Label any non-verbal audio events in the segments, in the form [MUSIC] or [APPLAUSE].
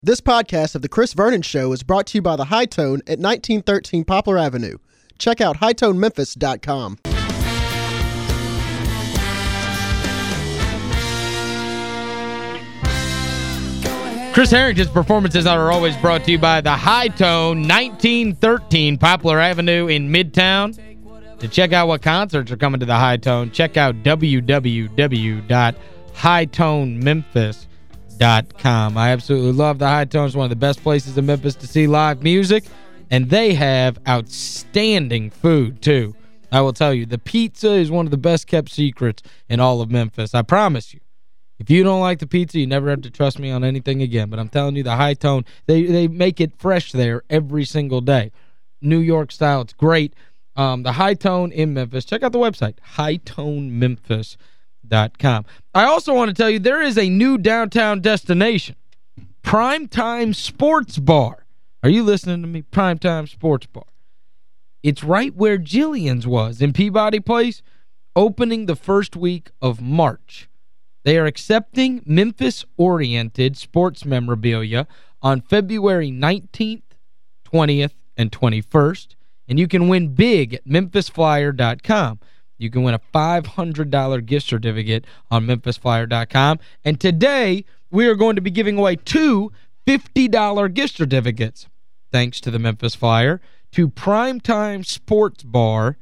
This podcast of The Chris Vernon Show is brought to you by The High Tone at 1913 Poplar Avenue. Check out hightonememphis.com. Chris Harrington's performances are always brought to you by The High Tone, 1913 Poplar Avenue in Midtown. To check out what concerts are coming to The High Tone, check out www.hightonememphis.com. I absolutely love The High Tone. It's one of the best places in Memphis to see live music, and they have outstanding food, too. I will tell you, the pizza is one of the best-kept secrets in all of Memphis. I promise you. If you don't like the pizza, you never have to trust me on anything again. But I'm telling you, the High Tone, they, they make it fresh there every single day. New York style, it's great. Um, the High Tone in Memphis. Check out the website, hightonememphis.com. I also want to tell you, there is a new downtown destination, Primetime Sports Bar. Are you listening to me? Primetime Sports Bar. It's right where Jillian's was in Peabody Place, opening the first week of March. They are accepting Memphis-oriented sports memorabilia on February 19th, 20th, and 21st. And you can win big at memphisflyer.com. You can win a $500 gift certificate on memphisflyer.com. And today, we are going to be giving away two $50 gift certificates, thanks to the Memphis Flyer, to Primetime Sports Bar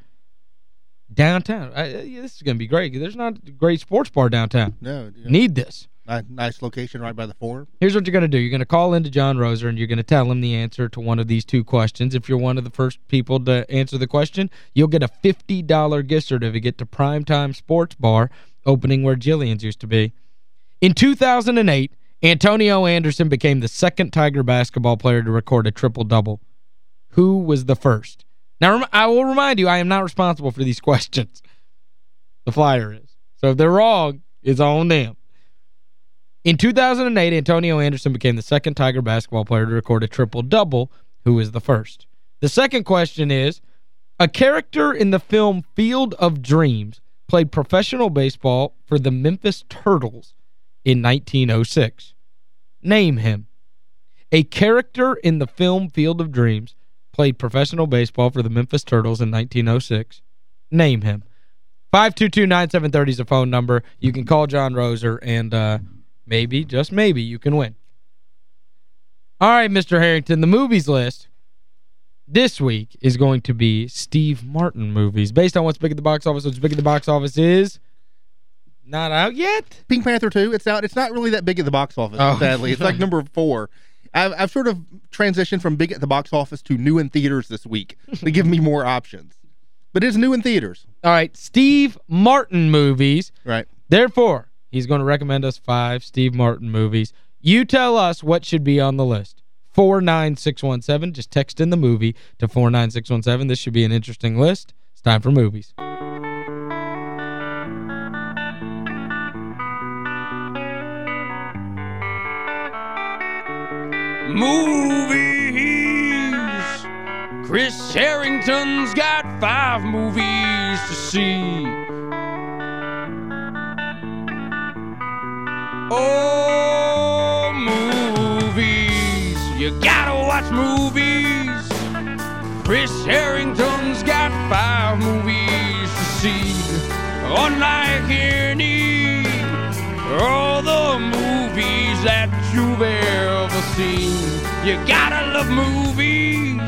downtown. I, this is going to be great. There's not a great sports bar downtown. No. Know, Need this. Nice location right by the forum. Here's what you're going to do. You're going to call into John Roser and you're going to tell him the answer to one of these two questions. If you're one of the first people to answer the question, you'll get a $50 gift certificate to Primetime Sports Bar, opening where Jillian's used to be. In 2008, Antonio Anderson became the second Tiger basketball player to record a triple-double. Who was the first? Now, I will remind you, I am not responsible for these [LAUGHS] questions. The flyer is. So if they're wrong, it's on them. In 2008, Antonio Anderson became the second Tiger basketball player to record a triple-double. Who is the first? The second question is, a character in the film Field of Dreams played professional baseball for the Memphis Turtles in 1906. Name him. A character in the film Field of Dreams played professional baseball for the Memphis Turtles in 1906. Name him. 522-9730 is the phone number. You can call John Roser and uh, maybe, just maybe, you can win. All right, Mr. Harrington, the movies list this week is going to be Steve Martin movies. Based on what's big at the box office, what's big at the box office is not out yet. Pink Panther 2, it's out. It's not really that big at the box office, oh. sadly. It's like number four. I've, I've sort of transitioned from big at the box office to new in theaters this week [LAUGHS] to give me more options. But it's new in theaters. All right, Steve Martin movies. Right. Therefore, he's going to recommend us five Steve Martin movies. You tell us what should be on the list. 49617. Just text in the movie to 49617. This should be an interesting list. It's time for movies. Movies. Chris Harrington's got five movies to see. Oh, movies. You gotta watch movies. Chris Harrington's got five movies to see. Unlike any all the movies that you've ever seen. You gotta love movies,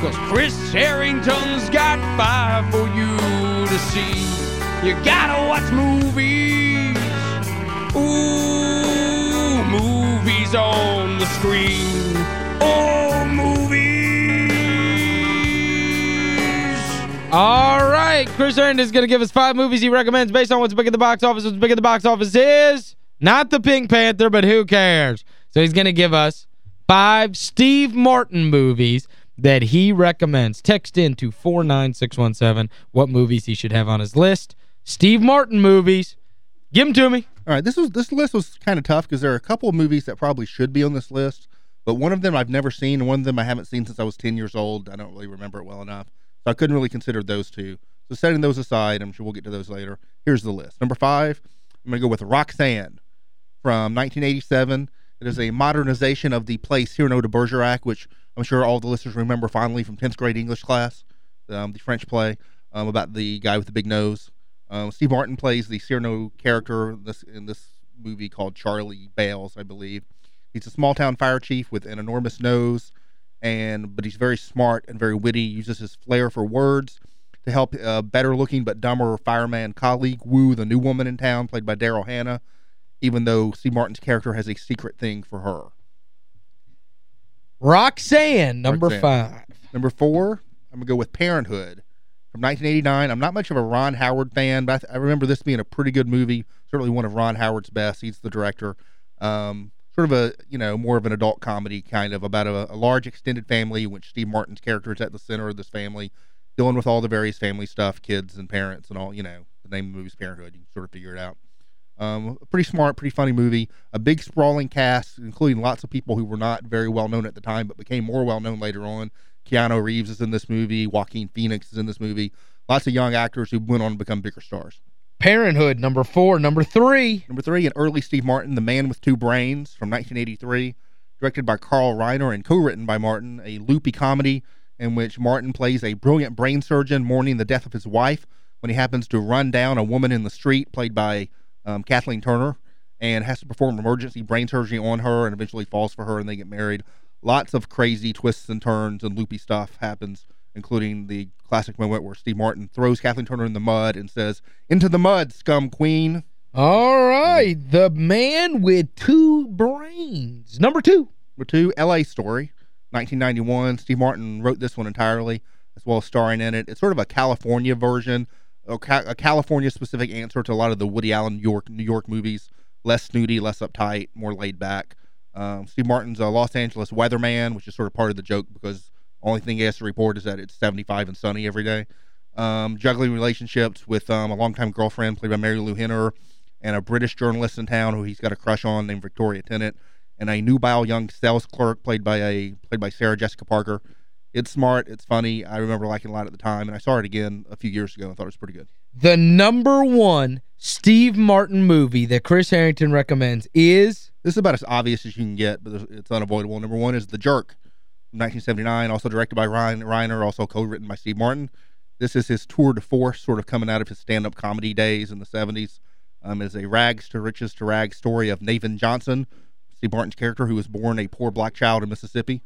cause Chris Harrington's got five for you to see. You gotta watch movies, screen. Oh, movies. All right, Chris Harrington's going to give us five movies he recommends based on what's big at the box office. What's big at the box office is not the Pink Panther, but who cares? So he's going to give us five Steve Martin movies that he recommends. Text in to 49617 what movies he should have on his list. Steve Martin movies. Give them to me. All right, this was this list was kind of tough because there are a couple of movies that probably should be on this list, but one of them I've never seen, and one of them I haven't seen since I was 10 years old. I don't really remember it well enough. So I couldn't really consider those two. So setting those aside, I'm sure we'll get to those later. Here's the list. Number five, I'm going to go with Roxanne from 1987. It is a modernization of the play Cyrano de Bergerac, which I'm sure all the listeners remember fondly from 10th grade English class, um, the French play um, about the guy with the big nose. Um, Steve Martin plays the Cyrano character in this, in this movie called Charlie Bales, I believe. He's a small town fire chief with an enormous nose, and but he's very smart and very witty. He uses his flair for words to help a better looking but dumber fireman colleague woo the new woman in town, played by Daryl Hannah, even though Steve Martin's character has a secret thing for her. Roxanne, number Roxanne. five. Number four, I'm going to go with Parenthood from 1989. I'm not much of a Ron Howard fan, but I, I remember this being a pretty good movie. Certainly one of Ron Howard's best. He's the director. Um, sort of a, you know, more of an adult comedy kind of about a, a large extended family, which Steve Martin's character is at the center of this family, dealing with all the various family stuff, kids and parents and all, you know, the name of the movie's Parenthood. You can sort of figure it out. Um, pretty smart, pretty funny movie. A big sprawling cast, including lots of people who were not very well known at the time, but became more well known later on. Keanu Reeves is in this movie. Joaquin Phoenix is in this movie. Lots of young actors who went on to become bigger stars. Parenthood, number four. Number three. Number three, an early Steve Martin, The Man with Two Brains from 1983, directed by Carl Reiner and co-written by Martin, a loopy comedy in which Martin plays a brilliant brain surgeon mourning the death of his wife when he happens to run down a woman in the street, played by um, Kathleen Turner, and has to perform emergency brain surgery on her and eventually falls for her and they get married. Lots of crazy twists and turns and loopy stuff happens, including the classic moment where Steve Martin throws Kathleen Turner in the mud and says, Into the mud, scum queen. All right. The man with two brains. Number two. Number two, L.A. Story, 1991. Steve Martin wrote this one entirely, as well as starring in it. It's sort of a California version, a, California-specific answer to a lot of the Woody Allen New York New York movies. Less snooty, less uptight, more laid back. Um, Steve Martin's a Los Angeles weatherman, which is sort of part of the joke because only thing he has to report is that it's 75 and sunny every day. Um, juggling relationships with um, a longtime girlfriend played by Marilu Henner and a British journalist in town who he's got a crush on named Victoria Tennant and a nubile young sales clerk played by a played by Sarah Jessica Parker. It's smart, it's funny. I remember liking a lot at the time, and I saw it again a few years ago and thought it was pretty good. The number one Steve Martin movie that Chris Harrington recommends is... This is about as obvious as you can get, but it's unavoidable. Number one is The Jerk, 1979, also directed by Ryan Reiner, also co-written by Steve Martin. This is his tour de force, sort of coming out of his stand-up comedy days in the 70s. Um, is a rags to riches to rags story of Navin Johnson, Steve Martin's character, who was born a poor black child in Mississippi,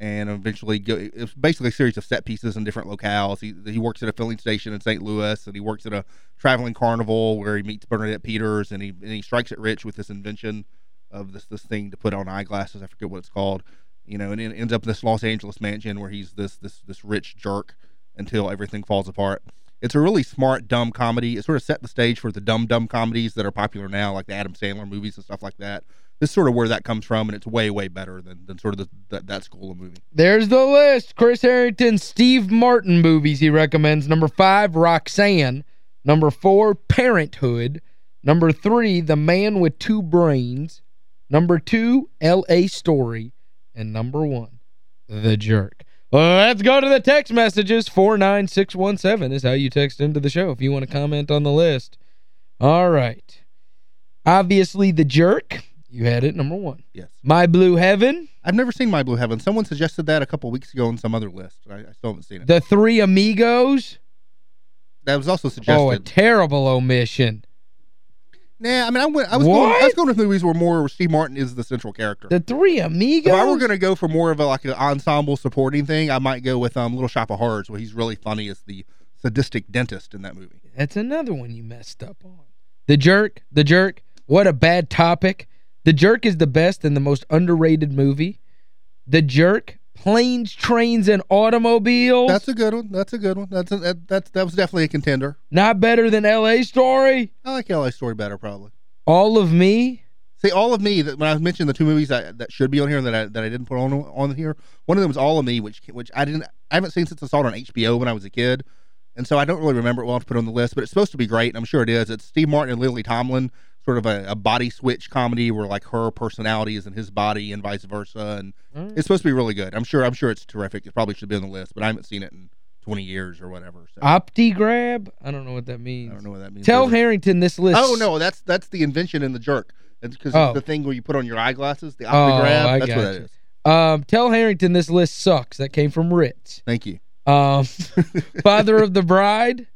and eventually go, it's basically a series of set pieces in different locales. He he works at a filling station in St. Louis, and he works at a traveling carnival where he meets Bernadette Peters, and he and he strikes it rich with this invention of this this thing to put on eyeglasses. I forget what it's called. You know, and it ends up in this Los Angeles mansion where he's this this this rich jerk until everything falls apart. It's a really smart, dumb comedy. It sort of set the stage for the dumb, dumb comedies that are popular now, like the Adam Sandler movies and stuff like that. This is sort of where that comes from, and it's way, way better than, than sort of the, that, that school of movie. There's the list. Chris Harrington, Steve Martin movies he recommends. Number five, Roxanne. Number four, Parenthood. Number three, The Man with Two Brains. Number two, L.A. Story. And number one, The Jerk. Let's go to the text messages. 49617 is how you text into the show if you want to comment on the list. All right. Obviously, The Jerk. You had it, number one. Yes. My Blue Heaven. I've never seen My Blue Heaven. Someone suggested that a couple weeks ago on some other list. I, I still haven't seen it. The Three Amigos. that was also suggested. Oh, a terrible omission. Nah, I mean, I, went, I was going. I was going with movies where more Steve Martin is the central character. The Three Amigos? if I were going to go for more of a like an ensemble supporting thing, I might go with um Little Shop of Horrors, where he's really funny as the sadistic dentist in that movie. That's another one you messed up on. The Jerk. The Jerk. What a bad topic. The Jerk is the best and the most underrated movie. The Jerk. Planes, Trains, and Automobiles. That's a good one. That's a good one. That's a, that, that's that was definitely a contender. Not better than L.A. Story. I like LA Story better, probably. All of Me. See, all of me. That when I mentioned the two movies that, that should be on here that I that I didn't put on on here, one of them was All of Me, which which I didn't I haven't seen since I saw it on HBO when I was a kid, and so I don't really remember it well to put on the list. But it's supposed to be great. and I'm sure it is. It's Steve Martin and Lily Tomlin, sort of a, a body switch comedy where like her personality is in his body and vice versa, and Mm. it's supposed to be really good. I'm sure I'm sure it's terrific. It probably should be on the list, but I haven't seen it in 20 years or whatever. So Opti-grab? I don't know what that means. I don't know what that means. Tell either. Harrington this list. Oh no, that's that's the invention in the jerk. It's because Oh. the thing where you put on your eyeglasses, the opti grab I That's what that is. Um, tell Harrington this list sucks. That came from Ritz. Thank you. Um, [LAUGHS] Father of the Bride.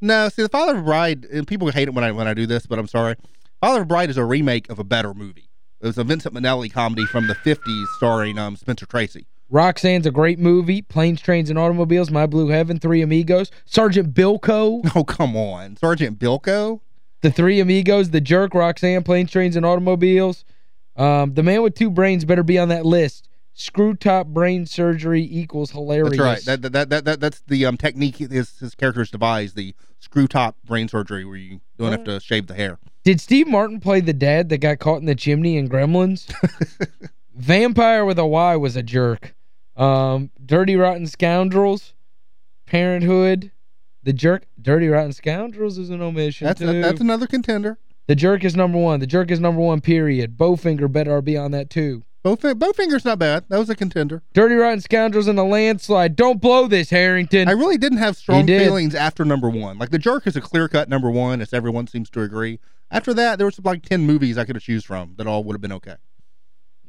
No, see, the Father of the Bride, and people hate it when I when I do this, but I'm sorry. Father of Bride is a remake of a better movie. It was a Vincent Minnelli comedy from the 50s starring um, Spencer Tracy. Roxanne's a great movie. Planes, Trains, and Automobiles. My Blue Heaven. Three Amigos. Sergeant Bilko. [LAUGHS] Oh, come on. Sergeant Bilko? The Three Amigos. The Jerk. Roxanne. Planes, Trains, and Automobiles. Um, the Man with Two Brains better be on that list. Screw top brain surgery equals hilarious. That's right. That, that, that, that, that's the um, technique his, his characters devised, the screw top brain surgery where you don't have to shave the hair. Did Steve Martin play the dad that got caught in the chimney in Gremlins? [LAUGHS] Vampire with a Y was a jerk. Um, Dirty Rotten Scoundrels, Parenthood, The Jerk. Dirty Rotten Scoundrels is an omission, That's, too. that's another contender. the Jerk is number one. The Jerk is number one, period. Bowfinger better be on that, too. Bowf Bowfinger's not bad. That was a contender. Dirty Rotten Scoundrels in a landslide. Don't blow this, Harrington. I really didn't have strong did. feelings after number one. Like, The Jerk is a clear-cut number one, as everyone seems to agree. After that, there was like 10 movies I could have choose from that all would have been okay.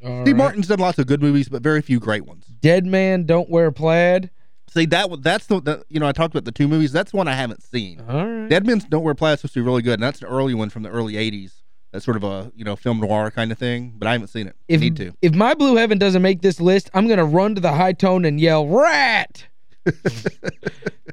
All Steve right. Martin's done lots of good movies, but very few great ones. Dead Man Don't Wear Plaid. See, that that's the, the you know, I talked about the two movies. That's one I haven't seen. All right. Dead Men's Don't Wear Plaid is supposed to be really good, and that's an early one from the early 80s. That's sort of a, you know, film noir kind of thing, but I haven't seen it. if, Need to. If My Blue Heaven doesn't make this list, I'm going to run to the high tone and yell, rat! [LAUGHS]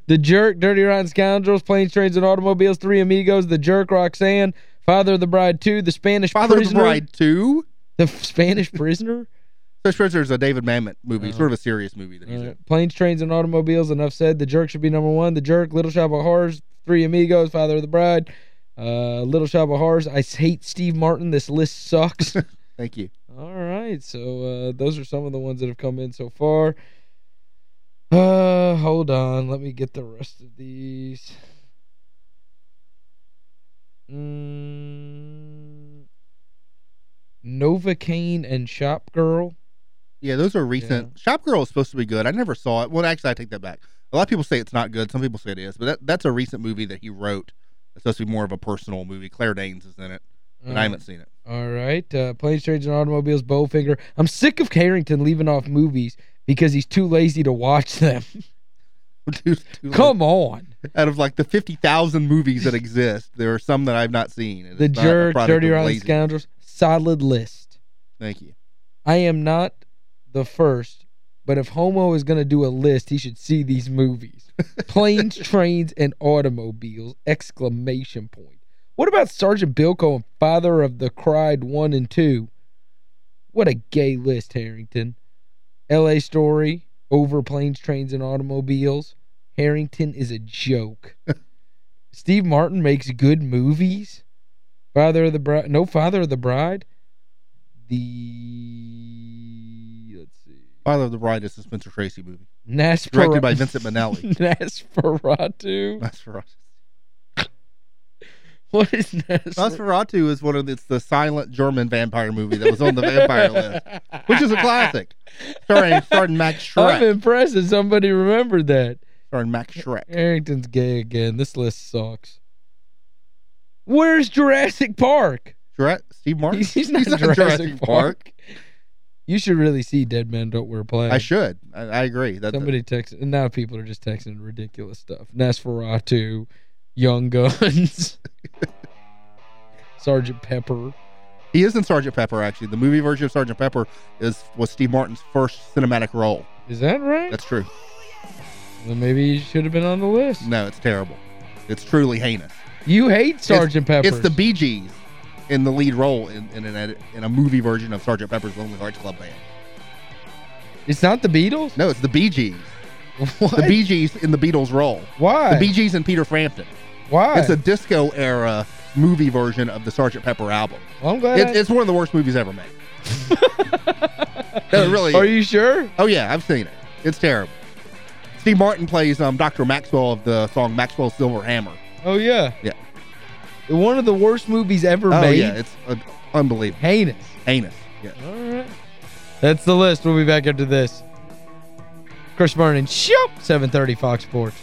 the Jerk, Dirty Rotten Scoundrels, Planes, Trains, and Automobiles, Three Amigos, The Jerk, Roxanne, Father of the Bride 2, The Spanish Father Prisoner. of the Bride 2. The Spanish Prisoner. [LAUGHS] Spanish Prisoner is a David Mamet movie. Uh-huh. sort of a serious movie that he's Uh, in. Planes, Trains, and Automobiles, enough said. The Jerk should be number one. The Jerk, Little Shop of Horrors, Three Amigos, Father of the Bride, uh, Little Shop of Horrors. I hate Steve Martin. This list sucks. [LAUGHS] Thank you. All right, so uh, those are some of the ones that have come in so far. Uh, hold on, let me get the rest of these. Mm, Novocaine and Shop Girl. Yeah, those are recent. Shop Girl is supposed to be good. I never saw it. Well, actually, I take that back. A lot of people say it's not good. Some people say it is. But that, that's a recent movie that he wrote. It's supposed to be more of a personal movie. Claire Danes is in it, but I haven't seen it. All right, uh, Planes, Trains, and Automobiles, Bowfinger. I'm sick of Carrington leaving off movies because he's too lazy to watch them. [LAUGHS] Come on. Out of like the 50,000 movies that exist, there are some that I've not seen. The it's not a Jerk, Dirty Rotten. Scoundrels, solid list. Thank you. I am not the first, but if Homo is going to do a list, he should see these movies. [LAUGHS] Planes, Trains, and Automobiles, exclamation point. What about Sergeant Bilko and Father of the Cried 1 and 2? What a gay list, Harrington. L.A. Story, over Planes, Trains, and Automobiles. Harrington is a joke. [LAUGHS] Steve Martin makes good movies. Father of the Bride, no Father of the Bride. The let's see. Father of the Bride is a Spencer Tracy movie. Nasper Directed by Vincent Minnelli. [LAUGHS] Nosferatu. Nosferatu. [LAUGHS] What is Nosferatu? Nosferatu is one of the, it's the silent German vampire movie that was on the vampire [LAUGHS] list, which is a classic. Starring, starring Max I'm impressed that somebody remembered that. Starring Max Schreck. Harrington's gay again. This list sucks. Where's Jurassic Park? Shrek? Steve Martin? He's, he's not, in Jurassic, Park. You should really see Dead Men Don't Wear Plaid. I should. I, I agree. That's Somebody texted, and now people are just texting ridiculous stuff. Nosferatu, Young Guns, [LAUGHS] Sergeant Pepper. he is in Sergeant Pepper, actually. The movie version of Sergeant Pepper is was Steve Martin's first cinematic role. Is that right? That's true. well, maybe he should have been on the list. No, it's terrible. It's truly heinous. You hate Sergeant Pepper. It's the Bee Gees in the lead role in, in, an in a movie version of Sergeant Pepper's Lonely Hearts Club Band. It's not the Beatles? No, it's the Bee Gees. What? The Bee Gees in the Beatles role. Why? The Bee Gees and Peter Frampton. Why? It's a disco era movie version of the Sergeant Pepper album. Well, I'm glad It, it's one of the worst movies ever made. [LAUGHS] No, really Are you sure? Oh, yeah, I've seen it. It's terrible. Steve Martin plays um, Dr. Maxwell of the song Maxwell's Silver Hammer. Oh, yeah. Yeah. One of the worst movies ever Oh, made. yeah, it's uh, unbelievable. Heinous. Heinous. Yeah. All right. That's the list. We'll be back after this. Chris Vernon, show 730 Fox Sports.